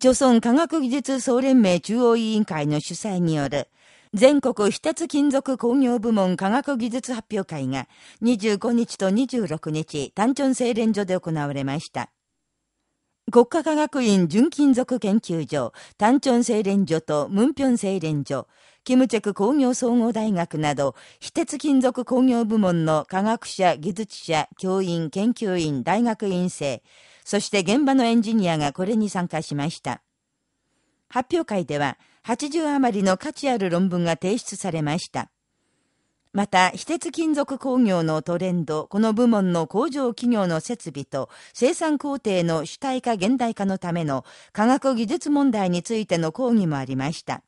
朝鮮科学技術総連盟中央委員会の主催による、全国非鉄金属工業部門科学技術発表会が25日と26日、単チョン製錬所で行われました。国家科学院純金属研究所、単チョン製錬所とムンピョン製錬所、キムチェク工業総合大学など、非鉄金属工業部門の科学者、技術者、教員、研究員、大学院生、そして現場のエンジニアがこれに参加しました。発表会では、80余りの価値ある論文が提出されました。また、非鉄金属工業のトレンド、この部門の工場企業の設備と生産工程の主体化現代化のための科学技術問題についての講義もありました。